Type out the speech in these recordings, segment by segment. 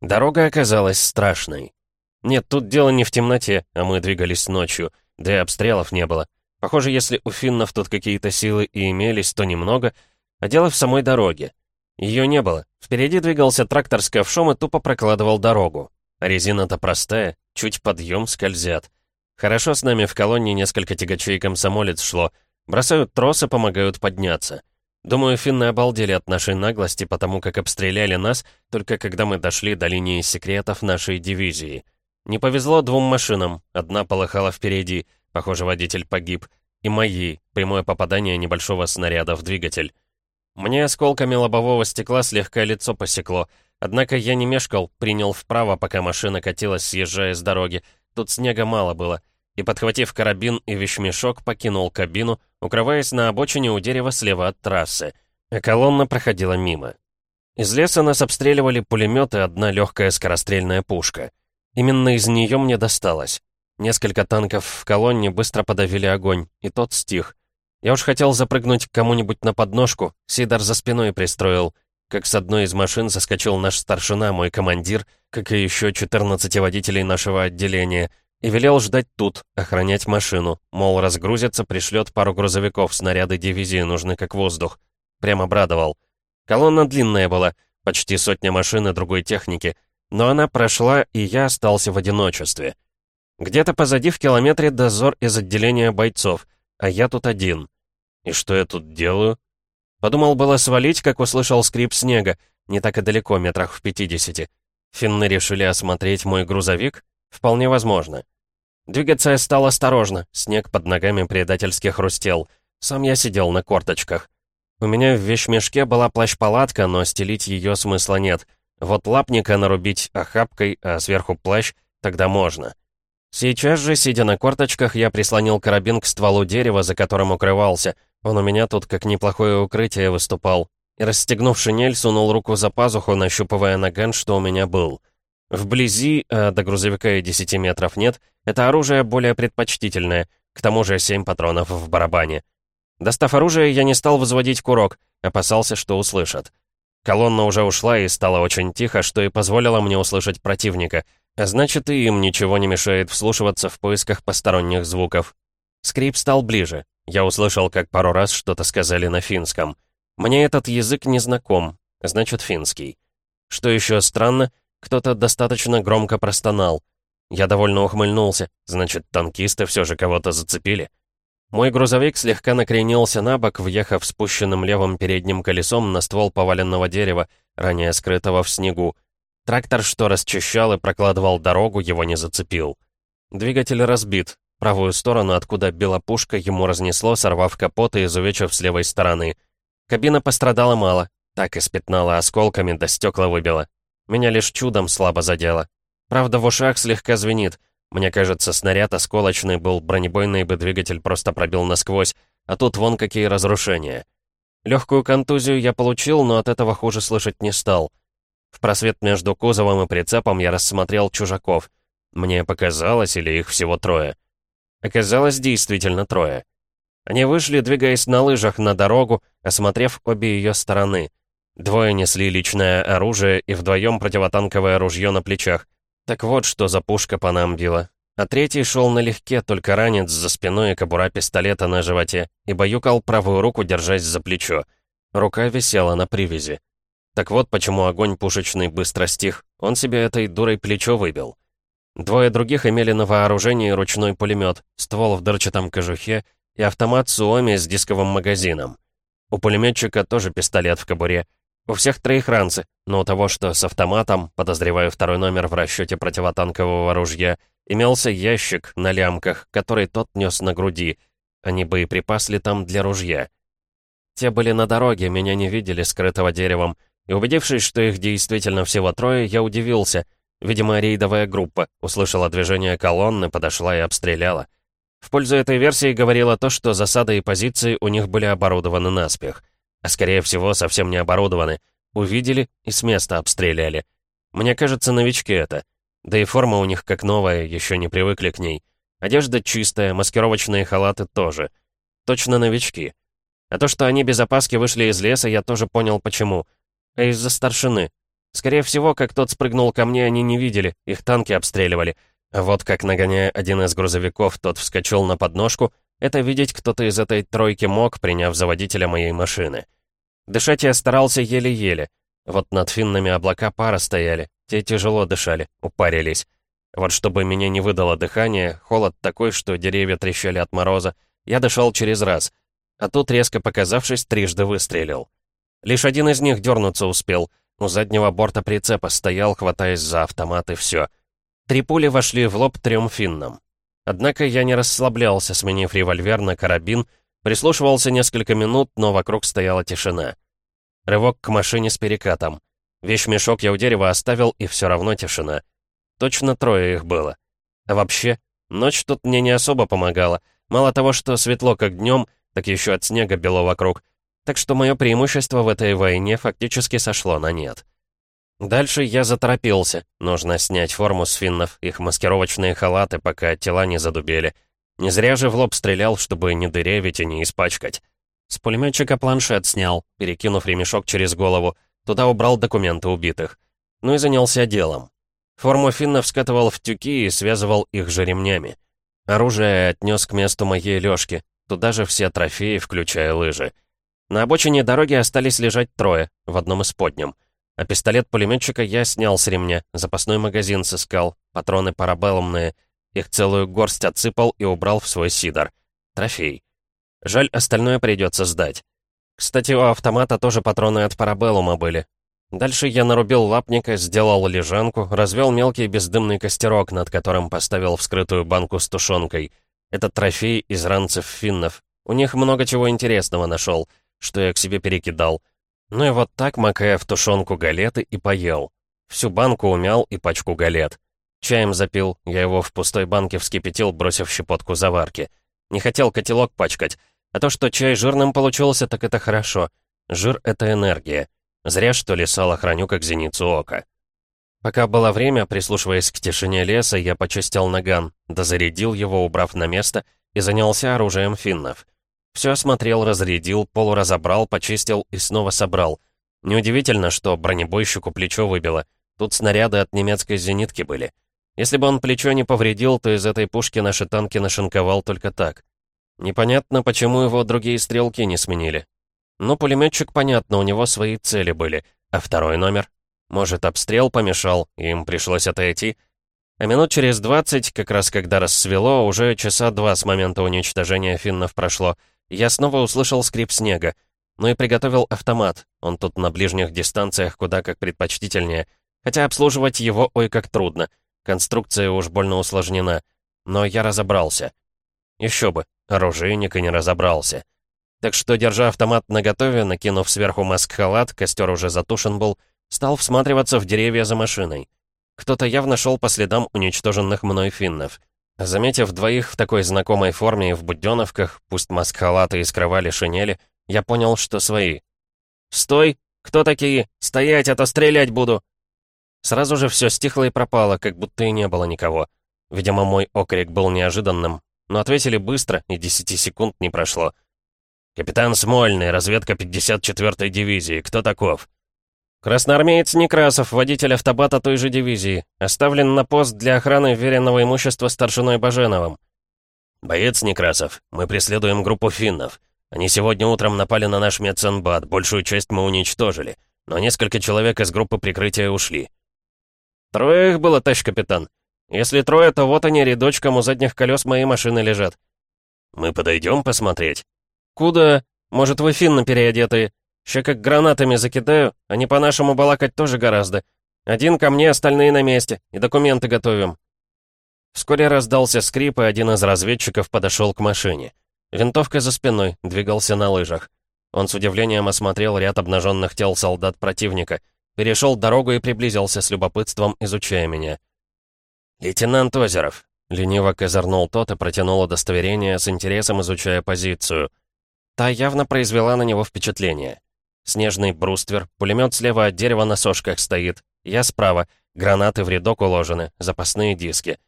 Дорога оказалась страшной. Нет, тут дело не в темноте, а мы двигались ночью, да и обстрелов не было. Похоже, если у финнов тут какие-то силы и имелись, то немного, а дело в самой дороге. Ее не было. Впереди двигался трактор с ковшом и тупо прокладывал дорогу. резина-то простая, чуть подъем скользят. Хорошо с нами в колонне несколько тягачей комсомолец шло. Бросают тросы, помогают подняться. Думаю, финны обалдели от нашей наглости, потому как обстреляли нас, только когда мы дошли до линии секретов нашей дивизии. Не повезло двум машинам, одна полыхала впереди, похоже, водитель погиб, и моей, прямое попадание небольшого снаряда в двигатель. Мне осколками лобового стекла слегка лицо посекло, однако я не мешкал, принял вправо, пока машина катилась, съезжая с дороги, тут снега мало было, и, подхватив карабин и вещмешок, покинул кабину, укрываясь на обочине у дерева слева от трассы. А колонна проходила мимо. Из леса нас обстреливали пулеметы, одна легкая скорострельная пушка. Именно из нее мне досталось. Несколько танков в колонне быстро подавили огонь, и тот стих. Я уж хотел запрыгнуть к кому-нибудь на подножку, Сидор за спиной пристроил. Как с одной из машин соскочил наш старшина, мой командир, как и еще 14 водителей нашего отделения, и велел ждать тут, охранять машину. Мол, разгрузится, пришлет пару грузовиков, снаряды дивизии нужны как воздух. Прям обрадовал. Колонна длинная была, почти сотня машин и другой техники, но она прошла, и я остался в одиночестве. Где-то позади в километре дозор из отделения бойцов, а я тут один. И что я тут делаю? Подумал было свалить, как услышал скрип снега, не так и далеко, метрах в пятидесяти. Финны решили осмотреть мой грузовик? Вполне возможно. Двигаться я стал осторожно, снег под ногами предательски хрустел. Сам я сидел на корточках. У меня в вещмешке была плащ-палатка, но стелить ее смысла нет. Вот лапника нарубить охапкой, а сверху плащ, тогда можно. Сейчас же, сидя на корточках, я прислонил карабин к стволу дерева, за которым укрывался. Он у меня тут как неплохое укрытие выступал. И расстегнув шинель, сунул руку за пазуху, нащупывая наган, что у меня был. Вблизи, а до грузовика и 10 метров нет, это оружие более предпочтительное, к тому же 7 патронов в барабане. Достав оружие, я не стал возводить курок, опасался, что услышат. Колонна уже ушла и стало очень тихо, что и позволило мне услышать противника, а значит, и им ничего не мешает вслушиваться в поисках посторонних звуков. Скрип стал ближе. Я услышал, как пару раз что-то сказали на финском. Мне этот язык не знаком, значит, финский. Что еще странно, кто-то достаточно громко простонал. Я довольно ухмыльнулся, значит, танкисты все же кого-то зацепили. Мой грузовик слегка накренился на бок, въехав спущенным левым передним колесом на ствол поваленного дерева, ранее скрытого в снегу. Трактор, что расчищал и прокладывал дорогу, его не зацепил. Двигатель разбит. Правую сторону, откуда била пушка, ему разнесло, сорвав капот и изувечив с левой стороны. Кабина пострадала мало, так и осколками, до стекла выбила. Меня лишь чудом слабо задело. Правда, в ушах слегка звенит. Мне кажется, снаряд осколочный был, бронебойный бы двигатель просто пробил насквозь, а тут вон какие разрушения. Легкую контузию я получил, но от этого хуже слышать не стал. В просвет между кузовом и прицепом я рассмотрел чужаков. Мне показалось, или их всего трое. Оказалось, действительно трое. Они вышли, двигаясь на лыжах на дорогу, осмотрев обе ее стороны. Двое несли личное оружие и вдвоем противотанковое ружье на плечах. Так вот, что за пушка по нам била. А третий шел налегке, только ранец за спиной и кобура пистолета на животе, и баюкал правую руку, держась за плечо. Рука висела на привязи. Так вот, почему огонь пушечный быстро стих. Он себе этой дурой плечо выбил. Двое других имели на вооружении ручной пулемет, ствол в дырчатом кожухе и автомат Суоми с дисковым магазином. У пулеметчика тоже пистолет в кобуре, у всех троих ранцы, но у того, что с автоматом, подозреваю второй номер в расчете противотанкового ружья, имелся ящик на лямках, который тот нес на груди, а не боеприпас ли там для ружья. Те были на дороге, меня не видели скрытого деревом, и убедившись, что их действительно всего трое, я удивился. Видимо, рейдовая группа услышала движение колонны, подошла и обстреляла. В пользу этой версии говорило то, что засады и позиции у них были оборудованы наспех а скорее всего совсем не оборудованы. Увидели и с места обстреляли. Мне кажется, новички это. Да и форма у них как новая, еще не привыкли к ней. Одежда чистая, маскировочные халаты тоже. Точно новички. А то, что они без опаски вышли из леса, я тоже понял почему. А из-за старшины. Скорее всего, как тот спрыгнул ко мне, они не видели, их танки обстреливали. Вот как, нагоняя один из грузовиков, тот вскочил на подножку, это видеть кто-то из этой тройки мог, приняв за водителя моей машины. Дышать я старался еле-еле. Вот над финнами облака пара стояли, те тяжело дышали, упарились. Вот чтобы меня не выдало дыхание, холод такой, что деревья трещали от мороза, я дышал через раз. А тут, резко показавшись, трижды выстрелил. Лишь один из них дернуться успел. У заднего борта прицепа стоял, хватаясь за автомат, и все. Три пули вошли в лоб трем финнам. Однако я не расслаблялся, сменив револьвер на карабин, прислушивался несколько минут, но вокруг стояла тишина. Рывок к машине с перекатом. Вещмешок я у дерева оставил, и все равно тишина. Точно трое их было. А вообще, ночь тут мне не особо помогала. Мало того, что светло как днем, так еще от снега бело вокруг. Так что мое преимущество в этой войне фактически сошло на нет. Дальше я заторопился. Нужно снять форму с финнов, их маскировочные халаты, пока тела не задубели. Не зря же в лоб стрелял, чтобы не дырявить и не испачкать. С пулеметчика планшет снял, перекинув ремешок через голову. Туда убрал документы убитых. Ну и занялся делом. Форму финнов скатывал в тюки и связывал их же ремнями. Оружие отнес к месту моей лёжки. Туда же все трофеи, включая лыжи. На обочине дороги остались лежать трое, в одном из подням. А пистолет пулеметчика я снял с ремня, запасной магазин сыскал, патроны парабеллумные. Их целую горсть отсыпал и убрал в свой сидор. Трофей. Жаль, остальное придется сдать. Кстати, у автомата тоже патроны от парабеллума были. Дальше я нарубил лапника, сделал лежанку, развел мелкий бездымный костерок, над которым поставил вскрытую банку с тушенкой. Это трофей из ранцев финнов. У них много чего интересного нашел, что я к себе перекидал. Ну и вот так, макая в тушенку галеты, и поел. Всю банку умял и пачку галет. Чаем запил, я его в пустой банке вскипятил, бросив щепотку заварки. Не хотел котелок пачкать. А то, что чай жирным получился, так это хорошо. Жир — это энергия. Зря, что ли, сало храню как зеницу ока. Пока было время, прислушиваясь к тишине леса, я почистил наган, дозарядил его, убрав на место, и занялся оружием финнов. Все осмотрел, разрядил, полуразобрал, почистил и снова собрал. Неудивительно, что бронебойщику плечо выбило. Тут снаряды от немецкой зенитки были. Если бы он плечо не повредил, то из этой пушки наши танки нашинковал только так. Непонятно, почему его другие стрелки не сменили. Ну, пулеметчик, понятно, у него свои цели были. А второй номер? Может, обстрел помешал, и им пришлось отойти? А минут через двадцать, как раз когда рассвело, уже часа два с момента уничтожения финнов прошло, я снова услышал скрип снега. Ну и приготовил автомат. Он тут на ближних дистанциях куда как предпочтительнее. Хотя обслуживать его ой как трудно. Конструкция уж больно усложнена. Но я разобрался. Еще бы, оружейник и не разобрался. Так что, держа автомат наготове, накинув сверху маск-халат, костер уже затушен был, стал всматриваться в деревья за машиной. Кто-то явно шел по следам уничтоженных мной финнов. Заметив двоих в такой знакомой форме и в буденовках, пусть маск-халаты и скрывали шинели, я понял, что свои. «Стой! Кто такие? Стоять, а то стрелять буду!» Сразу же все стихло и пропало, как будто и не было никого. Видимо, мой окрик был неожиданным, но ответили быстро, и десяти секунд не прошло. «Капитан Смольный, разведка 54-й дивизии. Кто таков?» «Красноармеец Некрасов, водитель автобата той же дивизии. Оставлен на пост для охраны веренного имущества старшиной Баженовым». «Боец Некрасов, мы преследуем группу финнов. Они сегодня утром напали на наш медсанбат, большую часть мы уничтожили, но несколько человек из группы прикрытия ушли». «Трое их было, товарищ капитан. Если трое, то вот они рядочком у задних колес моей машины лежат». «Мы подойдем посмотреть?» «Куда? Может, вы финны переодетые? Ща как гранатами закидаю, они по-нашему балакать тоже гораздо. Один ко мне, остальные на месте, и документы готовим». Вскоре раздался скрип, и один из разведчиков подошел к машине. Винтовка за спиной, двигался на лыжах. Он с удивлением осмотрел ряд обнаженных тел солдат противника, перешел дорогу и приблизился с любопытством, изучая меня. «Лейтенант Озеров», — лениво козырнул тот и протянул удостоверение, с интересом изучая позицию — Та явно произвела на него впечатление. Снежный бруствер, пулемет слева от дерева на сошках стоит, я справа, гранаты в рядок уложены, запасные диски.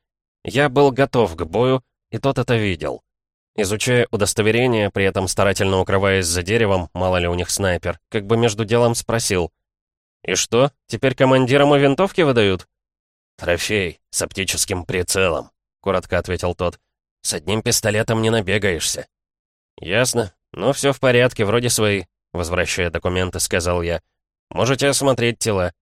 Я был готов к бою, и тот это видел. Изучая удостоверение, при этом старательно укрываясь за деревом, мало ли у них снайпер, как бы между делом спросил. «И что, теперь командирам и винтовки выдают?» «Трофей, с оптическим прицелом», — коротко ответил тот. «С одним пистолетом не набегаешься». «Ясно. Ну, все в порядке, вроде свои», — возвращая документы, сказал я. «Можете осмотреть тела».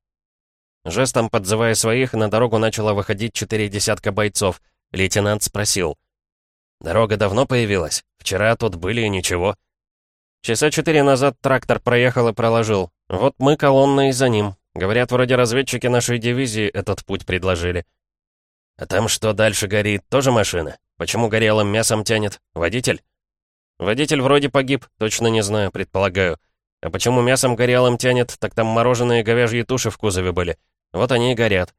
Жестом подзывая своих, на дорогу начало выходить четыре десятка бойцов. Лейтенант спросил. «Дорога давно появилась? Вчера тут были и ничего». Часа четыре назад трактор проехал и проложил. Вот мы колонной за ним. Говорят, вроде разведчики нашей дивизии этот путь предложили. А там что дальше горит? Тоже машина? Почему горелым мясом тянет? Водитель? Водитель вроде погиб, точно не знаю, предполагаю. А почему мясом горелым тянет, так там мороженые говяжьи туши в кузове были. Вот они и горят.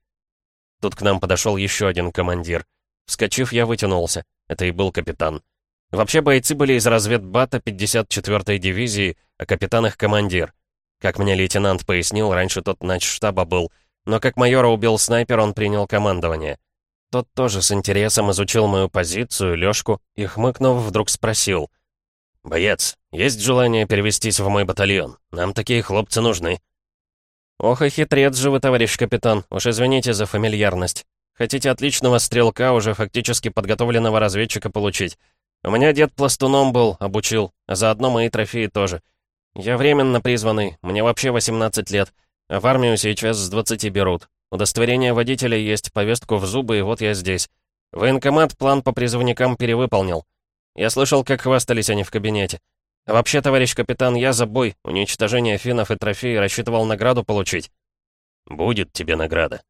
Тут к нам подошел еще один командир. Вскочив, я вытянулся. Это и был капитан. Вообще бойцы были из разведбата 54-й дивизии, а капитан их командир. Как мне лейтенант пояснил, раньше тот штаба был, но как майора убил снайпер, он принял командование. Тот тоже с интересом изучил мою позицию, Лёшку, и, хмыкнув, вдруг спросил. «Боец, есть желание перевестись в мой батальон? Нам такие хлопцы нужны». «Ох и хитрец же вы, товарищ капитан, уж извините за фамильярность. Хотите отличного стрелка, уже фактически подготовленного разведчика получить. У меня дед пластуном был, обучил, а заодно мои трофеи тоже. Я временно призванный, мне вообще 18 лет, а в армию сейчас с 20 берут. Удостоверение водителя есть, повестку в зубы, и вот я здесь. Военкомат план по призывникам перевыполнил. Я слышал, как хвастались они в кабинете. А вообще, товарищ капитан, я за бой, уничтожение финнов и трофеи рассчитывал награду получить. Будет тебе награда.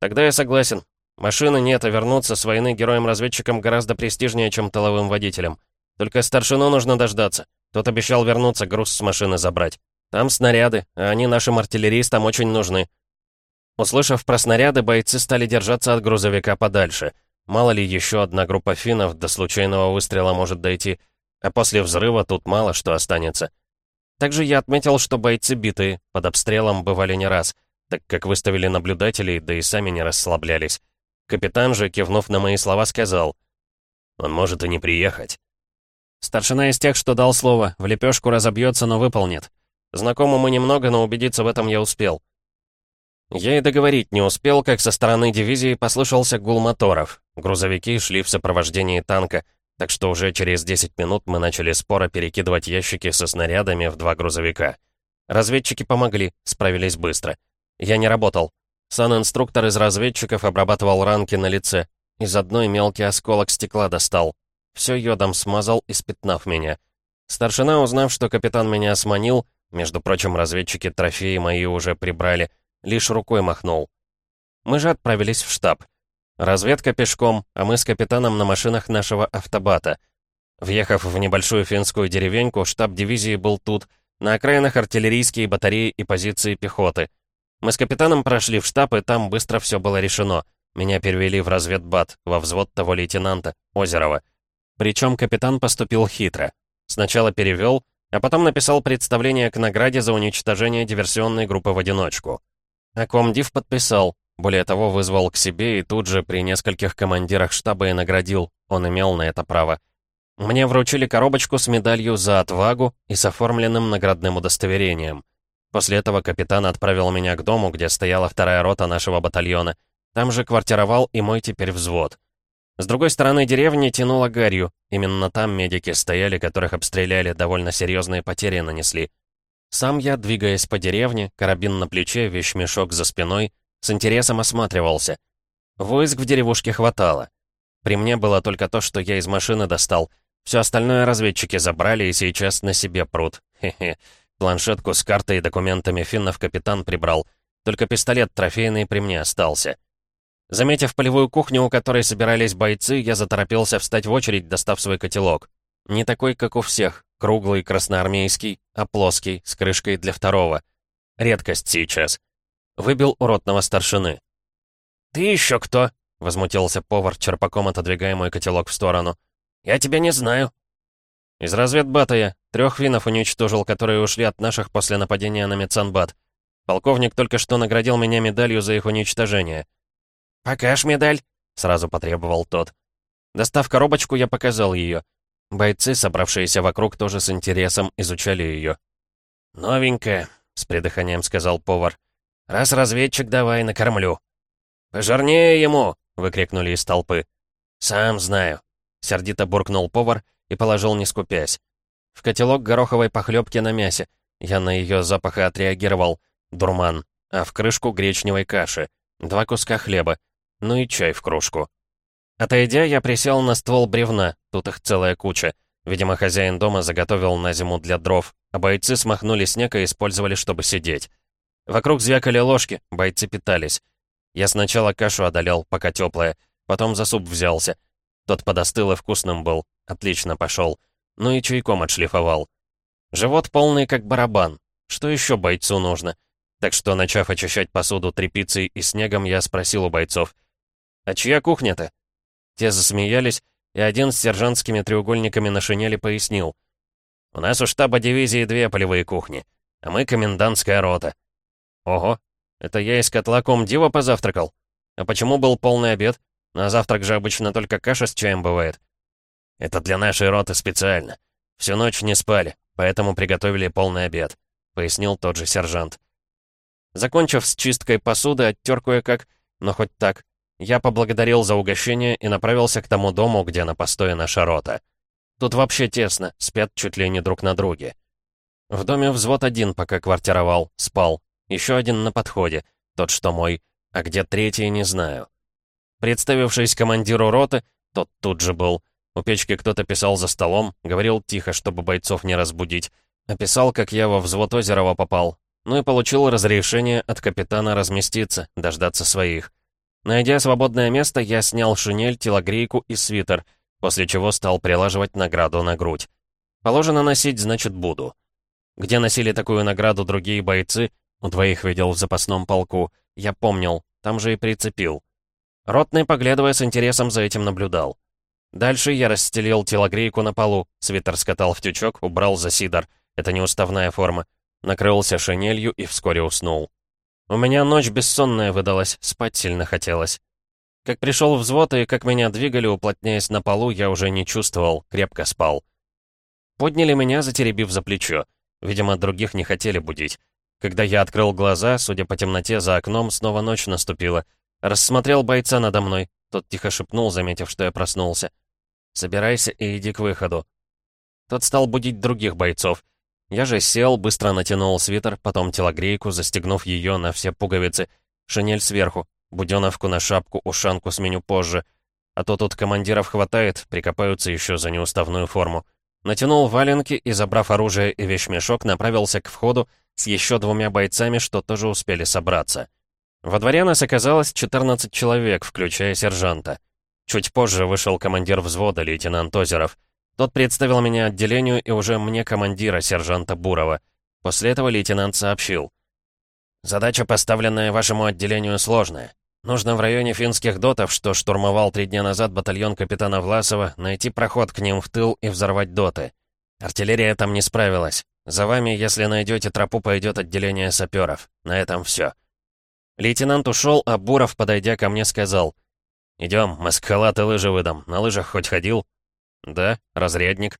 Тогда я согласен. Машины нет, а вернуться с войны героем-разведчиком гораздо престижнее, чем тыловым водителем. Только старшину нужно дождаться. Тот обещал вернуться, груз с машины забрать. Там снаряды, а они нашим артиллеристам очень нужны. Услышав про снаряды, бойцы стали держаться от грузовика подальше. Мало ли, еще одна группа финнов до случайного выстрела может дойти, а после взрыва тут мало что останется. Также я отметил, что бойцы битые, под обстрелом бывали не раз, так как выставили наблюдателей, да и сами не расслаблялись. Капитан же, кивнув на мои слова, сказал, «Он может и не приехать». Старшина из тех, что дал слово, в лепешку разобьется, но выполнит. Знакомы мы немного, но убедиться в этом я успел. Я и договорить не успел, как со стороны дивизии послышался гул моторов. Грузовики шли в сопровождении танка, так что уже через 10 минут мы начали споро перекидывать ящики со снарядами в два грузовика. Разведчики помогли, справились быстро. Я не работал. Сан-инструктор из разведчиков обрабатывал ранки на лице. Из одной мелкий осколок стекла достал. Все йодом смазал, испятнав меня. Старшина, узнав, что капитан меня османил, между прочим, разведчики трофеи мои уже прибрали, лишь рукой махнул. Мы же отправились в штаб. Разведка пешком, а мы с капитаном на машинах нашего автобата. Въехав в небольшую финскую деревеньку, штаб дивизии был тут, на окраинах артиллерийские батареи и позиции пехоты. Мы с капитаном прошли в штаб, и там быстро все было решено. Меня перевели в разведбат, во взвод того лейтенанта, Озерова. Причем капитан поступил хитро. Сначала перевел, а потом написал представление к награде за уничтожение диверсионной группы в одиночку. А комдив подписал, более того, вызвал к себе и тут же при нескольких командирах штаба и наградил, он имел на это право. Мне вручили коробочку с медалью за отвагу и с оформленным наградным удостоверением. После этого капитан отправил меня к дому, где стояла вторая рота нашего батальона. Там же квартировал и мой теперь взвод. С другой стороны деревни тянуло гарью. Именно там медики стояли, которых обстреляли, довольно серьезные потери нанесли. Сам я, двигаясь по деревне, карабин на плече, вещмешок за спиной, с интересом осматривался. Войск в деревушке хватало. При мне было только то, что я из машины достал. Все остальное разведчики забрали и сейчас на себе прут. Хе-хе. Планшетку с картой и документами финнов капитан прибрал. Только пистолет трофейный при мне остался. Заметив полевую кухню, у которой собирались бойцы, я заторопился встать в очередь, достав свой котелок. Не такой, как у всех, Круглый, красноармейский, а плоский, с крышкой для второго. Редкость сейчас. Выбил уродного старшины. «Ты еще кто?» — возмутился повар, черпаком отодвигая мой котелок в сторону. «Я тебя не знаю». «Из разведбата я. Трех финнов уничтожил, которые ушли от наших после нападения на Мецанбат. Полковник только что наградил меня медалью за их уничтожение». «Покажь медаль», — сразу потребовал тот. Достав коробочку, я показал ее. Бойцы, собравшиеся вокруг, тоже с интересом изучали ее. «Новенькая», — с придыханием сказал повар. «Раз разведчик, давай, накормлю». «Пожирнее ему!» — выкрикнули из толпы. «Сам знаю», — сердито буркнул повар и положил, не скупясь. В котелок гороховой похлебки на мясе. Я на ее запах и отреагировал. Дурман. А в крышку гречневой каши. Два куска хлеба. Ну и чай в кружку. Отойдя, я присел на ствол бревна. Тут их целая куча. Видимо, хозяин дома заготовил на зиму для дров, а бойцы смахнули снег и использовали, чтобы сидеть. Вокруг звякали ложки, бойцы питались. Я сначала кашу одолел, пока теплая, потом за суп взялся. Тот подостыл и вкусным был, отлично пошел. Ну и чайком отшлифовал. Живот полный, как барабан. Что еще бойцу нужно? Так что, начав очищать посуду тряпицей и снегом, я спросил у бойцов. «А чья кухня-то?» Те засмеялись, и один с сержантскими треугольниками на шинели пояснил. «У нас у штаба дивизии две полевые кухни, а мы комендантская рота». «Ого, это я из котла комдива позавтракал? А почему был полный обед? На завтрак же обычно только каша с чаем бывает». «Это для нашей роты специально. Всю ночь не спали, поэтому приготовили полный обед», — пояснил тот же сержант. Закончив с чисткой посуды, оттер кое-как, но хоть так, я поблагодарил за угощение и направился к тому дому, где на постое наша рота. Тут вообще тесно, спят чуть ли не друг на друге. В доме взвод один пока квартировал, спал. Еще один на подходе, тот, что мой, а где третий, не знаю. Представившись командиру роты, тот тут же был. У печки кто-то писал за столом, говорил тихо, чтобы бойцов не разбудить. Описал, как я во взвод Озерова попал. Ну и получил разрешение от капитана разместиться, дождаться своих. Найдя свободное место, я снял шинель, телогрейку и свитер, после чего стал прилаживать награду на грудь. Положено носить, значит, буду. Где носили такую награду другие бойцы, у двоих видел в запасном полку, я помнил, там же и прицепил. Ротный, поглядывая с интересом, за этим наблюдал. Дальше я расстелил телогрейку на полу, свитер скатал в тючок, убрал за сидор. Это неуставная форма. Накрылся шинелью и вскоре уснул. У меня ночь бессонная выдалась, спать сильно хотелось. Как пришел взвод и как меня двигали, уплотняясь на полу, я уже не чувствовал, крепко спал. Подняли меня, затеребив за плечо. Видимо, других не хотели будить. Когда я открыл глаза, судя по темноте за окном, снова ночь наступила. Рассмотрел бойца надо мной. Тот тихо шепнул, заметив, что я проснулся. «Собирайся и иди к выходу». Тот стал будить других бойцов. Я же сел, быстро натянул свитер, потом телогрейку, застегнув ее на все пуговицы, шинель сверху, буденовку на шапку, ушанку сменю позже. А то тут командиров хватает, прикопаются еще за неуставную форму. Натянул валенки и, забрав оружие и вещмешок, направился к входу с еще двумя бойцами, что тоже успели собраться. Во дворе нас оказалось 14 человек, включая сержанта. Чуть позже вышел командир взвода, лейтенант Озеров. Тот представил меня отделению и уже мне командира, сержанта Бурова. После этого лейтенант сообщил. «Задача, поставленная вашему отделению, сложная. Нужно в районе финских дотов, что штурмовал три дня назад батальон капитана Власова, найти проход к ним в тыл и взорвать доты. Артиллерия там не справилась. За вами, если найдете тропу, пойдет отделение саперов. На этом все. Лейтенант ушел, а Буров, подойдя ко мне, сказал. «Идем, маскхалат и лыжи выдам. На лыжах хоть ходил?» «Да, разрядник.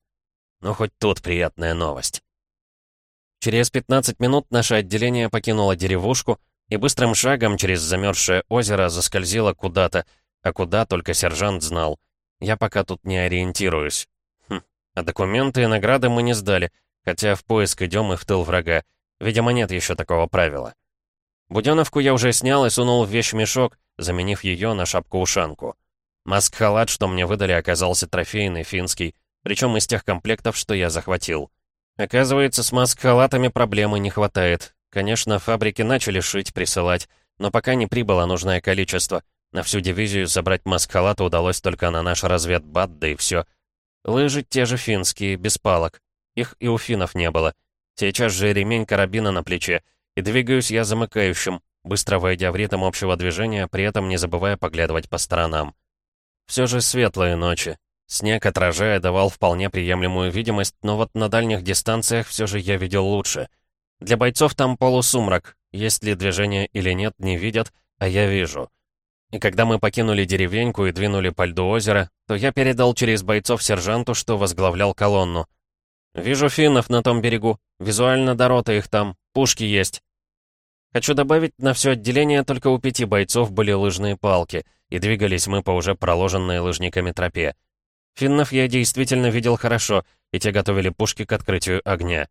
Ну, хоть тут приятная новость». Через 15 минут наше отделение покинуло деревушку и быстрым шагом через замерзшее озеро заскользило куда-то, а куда только сержант знал. Я пока тут не ориентируюсь. Хм, а документы и награды мы не сдали, хотя в поиск идем и в тыл врага. Видимо, нет еще такого правила. Буденовку я уже снял и сунул в вещмешок, заменив ее на шапку-ушанку. Маск-халат, что мне выдали, оказался трофейный, финский, причем из тех комплектов, что я захватил. Оказывается, с маск-халатами проблемы не хватает. Конечно, фабрики начали шить, присылать, но пока не прибыло нужное количество. На всю дивизию собрать маск-халаты удалось только на наш разведбат, да и все. Лыжи те же финские, без палок. Их и у финнов не было. Сейчас же ремень карабина на плече, и двигаюсь я замыкающим, быстро войдя в ритм общего движения, при этом не забывая поглядывать по сторонам. Все же светлые ночи. Снег, отражая, давал вполне приемлемую видимость, но вот на дальних дистанциях все же я видел лучше. Для бойцов там полусумрак. Есть ли движение или нет, не видят, а я вижу. И когда мы покинули деревеньку и двинули по льду озера, то я передал через бойцов сержанту, что возглавлял колонну. «Вижу финнов на том берегу. Визуально до рота их там. Пушки есть». Хочу добавить, на все отделение только у пяти бойцов были лыжные палки, и двигались мы по уже проложенной лыжниками тропе. Финнов я действительно видел хорошо, и те готовили пушки к открытию огня.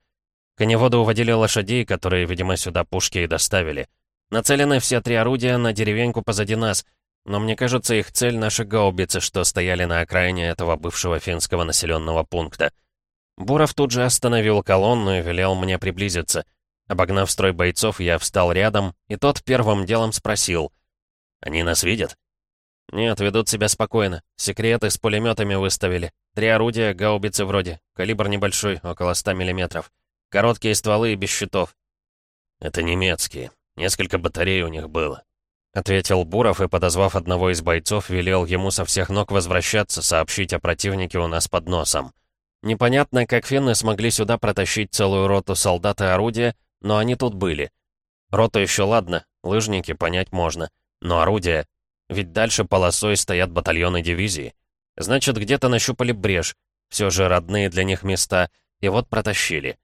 Коневоды уводили лошадей, которые, видимо, сюда пушки и доставили. Нацелены все три орудия на деревеньку позади нас, но мне кажется, их цель — наши гаубицы, что стояли на окраине этого бывшего финского населенного пункта. Буров тут же остановил колонну и велел мне приблизиться. Обогнав строй бойцов, я встал рядом, и тот первым делом спросил. «Они нас видят?» «Нет, ведут себя спокойно. Секреты с пулеметами выставили. Три орудия, гаубицы вроде. Калибр небольшой, около 100 миллиметров. Короткие стволы и без щитов». «Это немецкие. Несколько батарей у них было», — ответил Буров и, подозвав одного из бойцов, велел ему со всех ног возвращаться, сообщить о противнике у нас под носом. Непонятно, как финны смогли сюда протащить целую роту солдат и орудия, но они тут были. Рота еще ладно, лыжники понять можно. Но орудия... Ведь дальше полосой стоят батальоны дивизии. Значит, где-то нащупали брешь. Все же родные для них места. И вот протащили.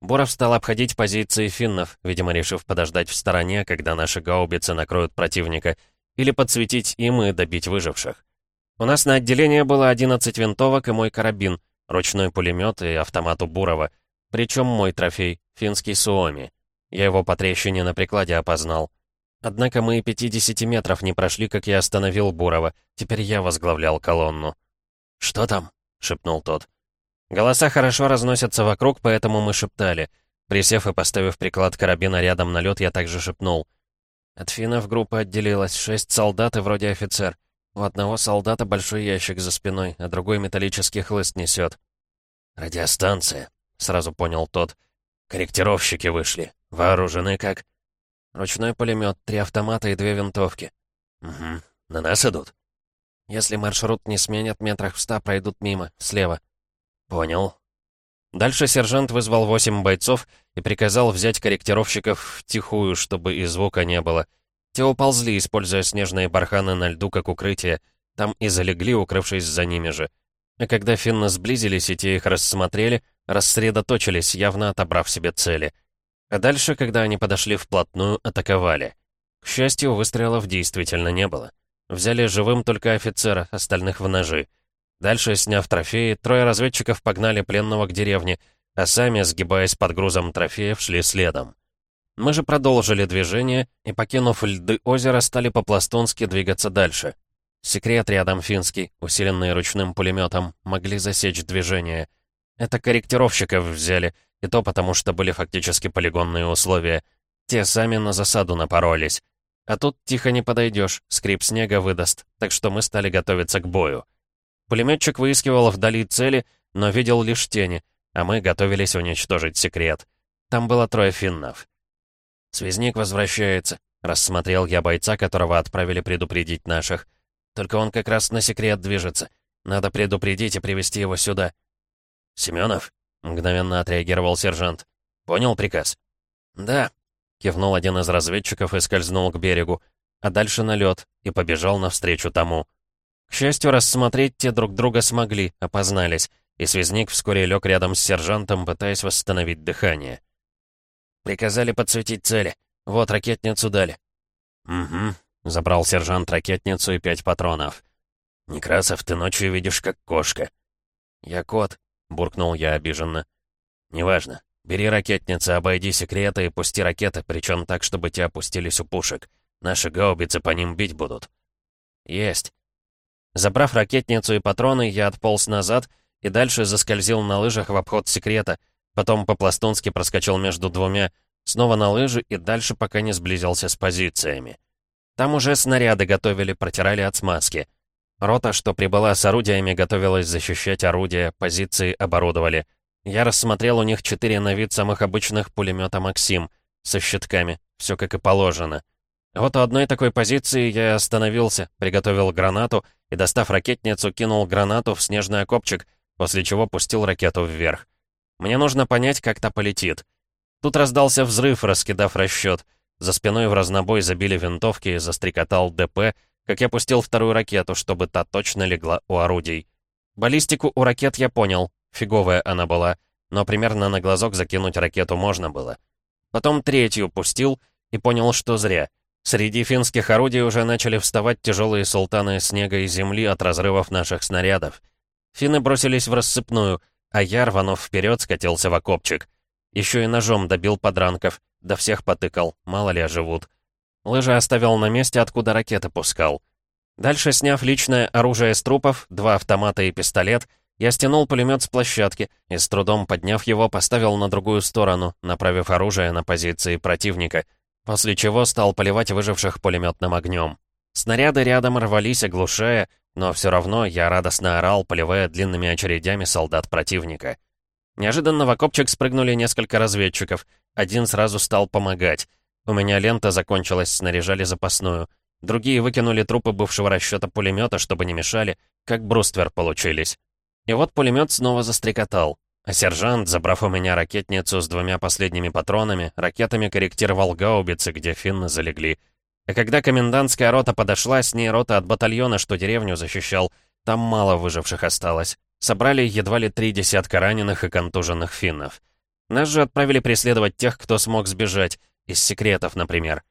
Буров стал обходить позиции финнов, видимо, решив подождать в стороне, когда наши гаубицы накроют противника, или подсветить им и добить выживших. У нас на отделение было 11 винтовок и мой карабин, ручной пулемет и автомат у Бурова. Причем мой трофей, финский Суоми. Я его по трещине на прикладе опознал. Однако мы и 50 метров не прошли, как я остановил Бурова. Теперь я возглавлял колонну. «Что там?» — шепнул тот. Голоса хорошо разносятся вокруг, поэтому мы шептали. Присев и поставив приклад карабина рядом на лед, я также шепнул. От финнов группа отделилась. Шесть солдат и вроде офицер. У одного солдата большой ящик за спиной, а другой металлический хлыст несет. «Радиостанция», сразу понял тот. «Корректировщики вышли. Вооружены как?» «Ручной пулемет, три автомата и две винтовки». «Угу. На нас идут?» «Если маршрут не сменят, метрах в ста пройдут мимо, слева». «Понял». Дальше сержант вызвал восемь бойцов и приказал взять корректировщиков в тихую, чтобы и звука не было. Те уползли, используя снежные барханы на льду как укрытие. Там и залегли, укрывшись за ними же. А когда финны сблизились и те их рассмотрели, рассредоточились, явно отобрав себе цели. А дальше, когда они подошли вплотную, атаковали. К счастью, выстрелов действительно не было. Взяли живым только офицера, остальных в ножи. Дальше, сняв трофеи, трое разведчиков погнали пленного к деревне, а сами, сгибаясь под грузом трофеев, шли следом. Мы же продолжили движение и, покинув льды озера, стали по-пластунски двигаться дальше. Секрет рядом финский, усиленный ручным пулеметом, могли засечь движение — это корректировщиков взяли, и то потому, что были фактически полигонные условия. Те сами на засаду напоролись. А тут тихо не подойдешь, скрип снега выдаст, так что мы стали готовиться к бою. Пулеметчик выискивал вдали цели, но видел лишь тени, а мы готовились уничтожить секрет. Там было трое финнов. «Связник возвращается», — рассмотрел я бойца, которого отправили предупредить наших. «Только он как раз на секрет движется. Надо предупредить и привести его сюда. «Семенов?» — мгновенно отреагировал сержант. «Понял приказ?» «Да», — кивнул один из разведчиков и скользнул к берегу, а дальше на лед и побежал навстречу тому. К счастью, рассмотреть те друг друга смогли, опознались, и связник вскоре лег рядом с сержантом, пытаясь восстановить дыхание. «Приказали подсветить цели. Вот ракетницу дали». «Угу», — забрал сержант ракетницу и пять патронов. «Некрасов, ты ночью видишь, как кошка». «Я кот», буркнул я обиженно. «Неважно. Бери ракетницы, обойди секреты и пусти ракеты, причем так, чтобы те опустились у пушек. Наши гаубицы по ним бить будут». «Есть». Забрав ракетницу и патроны, я отполз назад и дальше заскользил на лыжах в обход секрета, потом по-пластунски проскочил между двумя, снова на лыжи и дальше, пока не сблизился с позициями. Там уже снаряды готовили, протирали от смазки. Рота, что прибыла с орудиями, готовилась защищать орудия, позиции оборудовали. Я рассмотрел у них четыре на вид самых обычных пулемета «Максим» со щитками, все как и положено. Вот у одной такой позиции я остановился, приготовил гранату и, достав ракетницу, кинул гранату в снежный окопчик, после чего пустил ракету вверх. Мне нужно понять, как та полетит. Тут раздался взрыв, раскидав расчет. За спиной в разнобой забили винтовки и застрекотал ДП, как я пустил вторую ракету, чтобы та точно легла у орудий. Баллистику у ракет я понял, фиговая она была, но примерно на глазок закинуть ракету можно было. Потом третью пустил, и понял, что зря. Среди финских орудий уже начали вставать тяжелые султаны снега и земли от разрывов наших снарядов. Финны бросились в рассыпную, а я, рванув вперед, скатился в окопчик. Еще и ножом добил подранков, да всех потыкал, мало ли оживут. Лыжи оставил на месте, откуда ракеты пускал. Дальше, сняв личное оружие с трупов, два автомата и пистолет, я стянул пулемет с площадки и, с трудом подняв его, поставил на другую сторону, направив оружие на позиции противника, после чего стал поливать выживших пулеметным огнем. Снаряды рядом рвались, оглушая, но все равно я радостно орал, поливая длинными очередями солдат противника. Неожиданно в окопчик спрыгнули несколько разведчиков. Один сразу стал помогать. У меня лента закончилась, снаряжали запасную. Другие выкинули трупы бывшего расчета пулемета, чтобы не мешали, как бруствер получились. И вот пулемет снова застрекотал. А сержант, забрав у меня ракетницу с двумя последними патронами, ракетами корректировал гаубицы, где финны залегли. А когда комендантская рота подошла, с ней рота от батальона, что деревню защищал, там мало выживших осталось. Собрали едва ли три десятка раненых и контуженных финнов. Нас же отправили преследовать тех, кто смог сбежать, из секретов, например.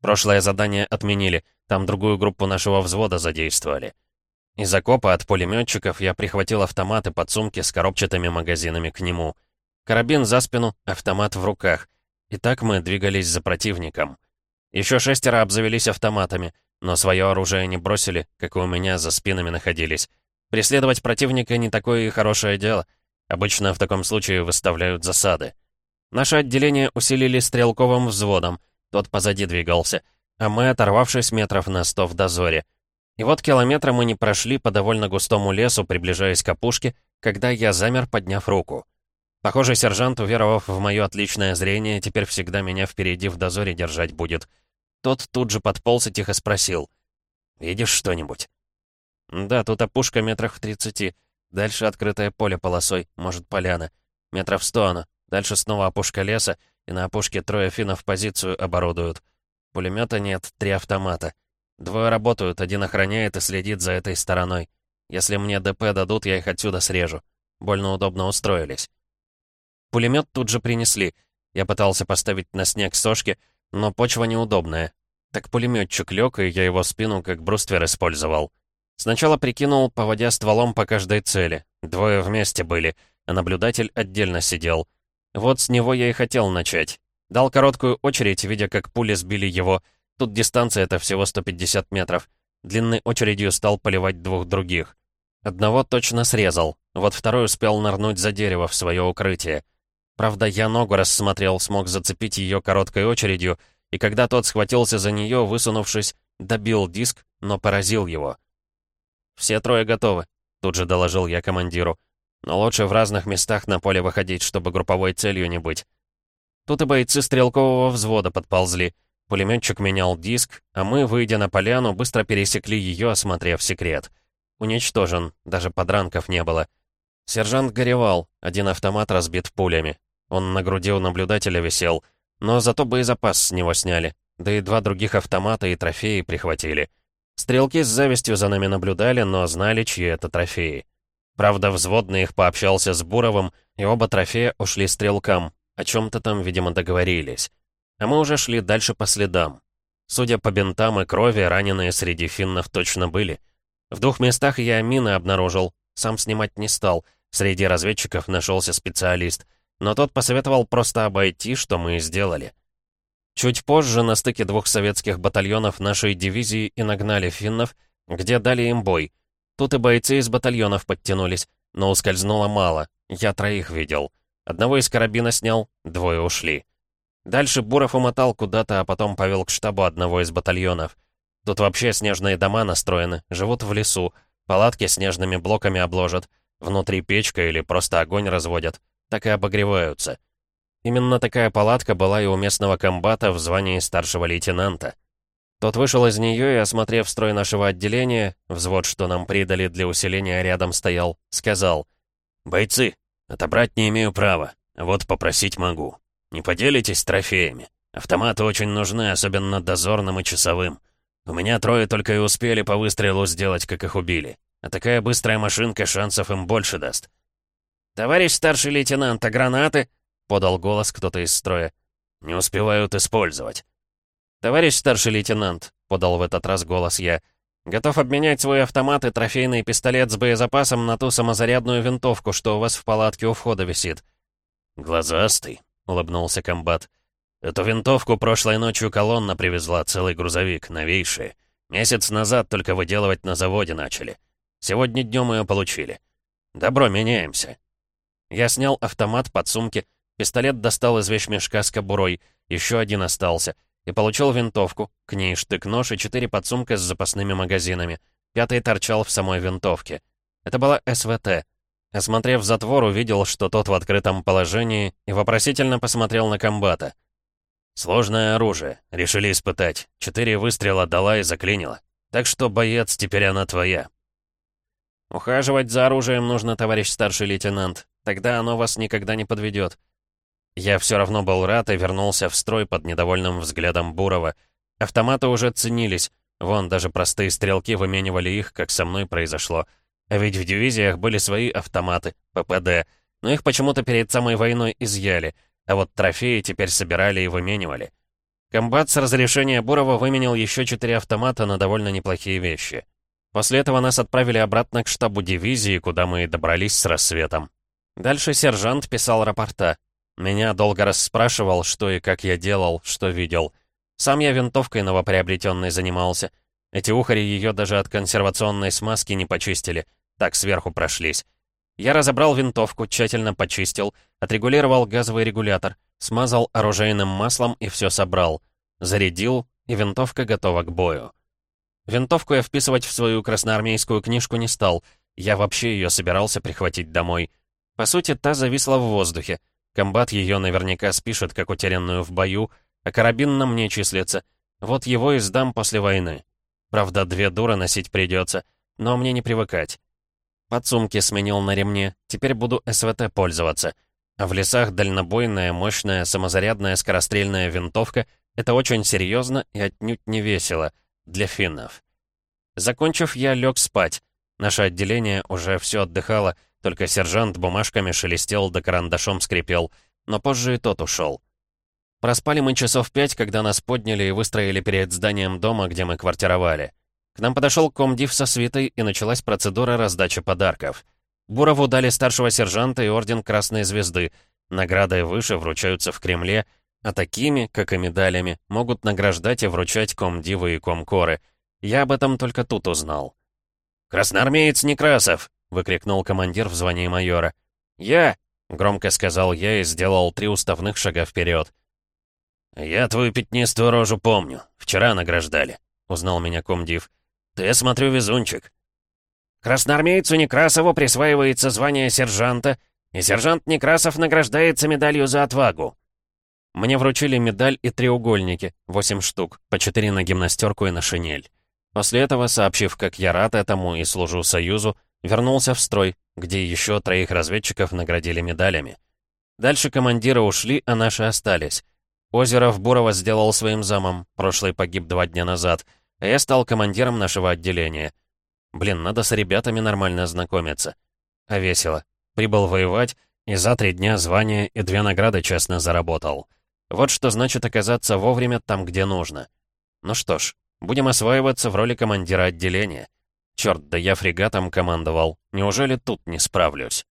Прошлое задание отменили, там другую группу нашего взвода задействовали. Из окопа от пулеметчиков я прихватил автомат и подсумки с коробчатыми магазинами к нему. Карабин за спину, автомат в руках. И так мы двигались за противником. Еще шестеро обзавелись автоматами, но свое оружие не бросили, как и у меня за спинами находились. Преследовать противника не такое и хорошее дело. Обычно в таком случае выставляют засады. Наше отделение усилили стрелковым взводом, тот позади двигался, а мы, оторвавшись метров на сто в дозоре. И вот километра мы не прошли по довольно густому лесу, приближаясь к опушке, когда я замер, подняв руку. Похоже, сержант, уверовав в мое отличное зрение, теперь всегда меня впереди в дозоре держать будет. Тот тут же подполз и тихо спросил. «Видишь что-нибудь?» «Да, тут опушка метрах в тридцати. Дальше открытое поле полосой, может, поляна. Метров сто оно. Дальше снова опушка леса, и на опушке трое финнов позицию оборудуют. Пулемета нет, три автомата. Двое работают, один охраняет и следит за этой стороной. Если мне ДП дадут, я их отсюда срежу. Больно удобно устроились. Пулемет тут же принесли. Я пытался поставить на снег сошки, но почва неудобная. Так пулеметчик лег, и я его спину как бруствер использовал. Сначала прикинул, поводя стволом по каждой цели. Двое вместе были, а наблюдатель отдельно сидел. Вот с него я и хотел начать. Дал короткую очередь, видя, как пули сбили его, Тут дистанция это всего 150 метров. Длинной очередью стал поливать двух других. Одного точно срезал, вот второй успел нырнуть за дерево в свое укрытие. Правда, я ногу рассмотрел, смог зацепить ее короткой очередью, и когда тот схватился за нее, высунувшись, добил диск, но поразил его. «Все трое готовы», — тут же доложил я командиру. «Но лучше в разных местах на поле выходить, чтобы групповой целью не быть». Тут и бойцы стрелкового взвода подползли — Пулеметчик менял диск, а мы, выйдя на поляну, быстро пересекли ее, осмотрев секрет. Уничтожен, даже подранков не было. Сержант горевал, один автомат разбит пулями. Он на груди у наблюдателя висел, но зато боезапас с него сняли, да и два других автомата и трофеи прихватили. Стрелки с завистью за нами наблюдали, но знали, чьи это трофеи. Правда, взводный их пообщался с Буровым, и оба трофея ушли стрелкам. О чем-то там, видимо, договорились. А мы уже шли дальше по следам. Судя по бинтам и крови, раненые среди финнов точно были. В двух местах я мины обнаружил, сам снимать не стал. Среди разведчиков нашелся специалист, но тот посоветовал просто обойти, что мы и сделали. Чуть позже на стыке двух советских батальонов нашей дивизии и нагнали финнов, где дали им бой. Тут и бойцы из батальонов подтянулись, но ускользнуло мало, я троих видел. Одного из карабина снял, двое ушли. Дальше Буров умотал куда-то, а потом повел к штабу одного из батальонов. Тут вообще снежные дома настроены, живут в лесу, палатки снежными блоками обложат, внутри печка или просто огонь разводят, так и обогреваются. Именно такая палатка была и у местного комбата в звании старшего лейтенанта. Тот вышел из нее и, осмотрев строй нашего отделения, взвод, что нам придали для усиления, рядом стоял, сказал, «Бойцы, отобрать не имею права, вот попросить могу. Не поделитесь трофеями? Автоматы очень нужны, особенно дозорным и часовым. У меня трое только и успели по выстрелу сделать, как их убили. А такая быстрая машинка шансов им больше даст. «Товарищ старший лейтенант, а гранаты?» — подал голос кто-то из строя. «Не успевают использовать». «Товарищ старший лейтенант», — подал в этот раз голос я, — «готов обменять свой автомат и трофейный пистолет с боезапасом на ту самозарядную винтовку, что у вас в палатке у входа висит». «Глазастый», — улыбнулся комбат. «Эту винтовку прошлой ночью колонна привезла, целый грузовик, новейший. Месяц назад только выделывать на заводе начали. Сегодня днем ее получили. Добро, меняемся». Я снял автомат под сумки, пистолет достал из вещмешка с кобурой, еще один остался, и получил винтовку, к ней штык-нож и четыре подсумка с запасными магазинами. Пятый торчал в самой винтовке. Это была СВТ. Осмотрев затвор, увидел, что тот в открытом положении, и вопросительно посмотрел на комбата. «Сложное оружие. Решили испытать. Четыре выстрела дала и заклинила. Так что, боец, теперь она твоя». «Ухаживать за оружием нужно, товарищ старший лейтенант. Тогда оно вас никогда не подведет. Я все равно был рад и вернулся в строй под недовольным взглядом Бурова. Автоматы уже ценились. Вон, даже простые стрелки выменивали их, как со мной произошло. А ведь в дивизиях были свои автоматы, ППД, но их почему-то перед самой войной изъяли, а вот трофеи теперь собирали и выменивали. Комбат с разрешения Бурова выменил еще четыре автомата на довольно неплохие вещи. После этого нас отправили обратно к штабу дивизии, куда мы добрались с рассветом. Дальше сержант писал рапорта. Меня долго расспрашивал, что и как я делал, что видел. Сам я винтовкой новоприобретенной занимался. Эти ухари ее даже от консервационной смазки не почистили. Так сверху прошлись. Я разобрал винтовку, тщательно почистил, отрегулировал газовый регулятор, смазал оружейным маслом и все собрал. Зарядил, и винтовка готова к бою. Винтовку я вписывать в свою красноармейскую книжку не стал. Я вообще ее собирался прихватить домой. По сути, та зависла в воздухе. Комбат ее наверняка спишет, как утерянную в бою, а карабин на мне числится. Вот его и сдам после войны. Правда, две дуры носить придется, но мне не привыкать. Подсумки сменил на ремне, теперь буду СВТ пользоваться. А в лесах дальнобойная, мощная, самозарядная скорострельная винтовка — это очень серьезно и отнюдь не весело. Для финнов. Закончив, я лег спать. Наше отделение уже все отдыхало, только сержант бумажками шелестел да карандашом скрипел, но позже и тот ушел. Проспали мы часов пять, когда нас подняли и выстроили перед зданием дома, где мы квартировали. К нам подошел комдив со свитой, и началась процедура раздачи подарков. Бурову дали старшего сержанта и орден Красной Звезды. Награды выше вручаются в Кремле, а такими, как и медалями, могут награждать и вручать комдивы и комкоры. Я об этом только тут узнал. «Красноармеец Некрасов!» — выкрикнул командир в звании майора. «Я!» — громко сказал я и сделал три уставных шага вперед. «Я твою пятнистую рожу помню. Вчера награждали», — узнал меня комдив. «Ты, смотрю, везунчик». «Красноармейцу Некрасову присваивается звание сержанта, и сержант Некрасов награждается медалью за отвагу». Мне вручили медаль и треугольники, восемь штук, по четыре на гимнастерку и на шинель. После этого, сообщив, как я рад этому и служу Союзу, Вернулся в строй, где еще троих разведчиков наградили медалями. Дальше командиры ушли, а наши остались. Озеров Бурова сделал своим замом, прошлый погиб два дня назад, а я стал командиром нашего отделения. Блин, надо с ребятами нормально знакомиться. А весело. Прибыл воевать, и за три дня звание и две награды честно заработал. Вот что значит оказаться вовремя там, где нужно. Ну что ж, будем осваиваться в роли командира отделения. Черт, да я фрегатом командовал. Неужели тут не справлюсь?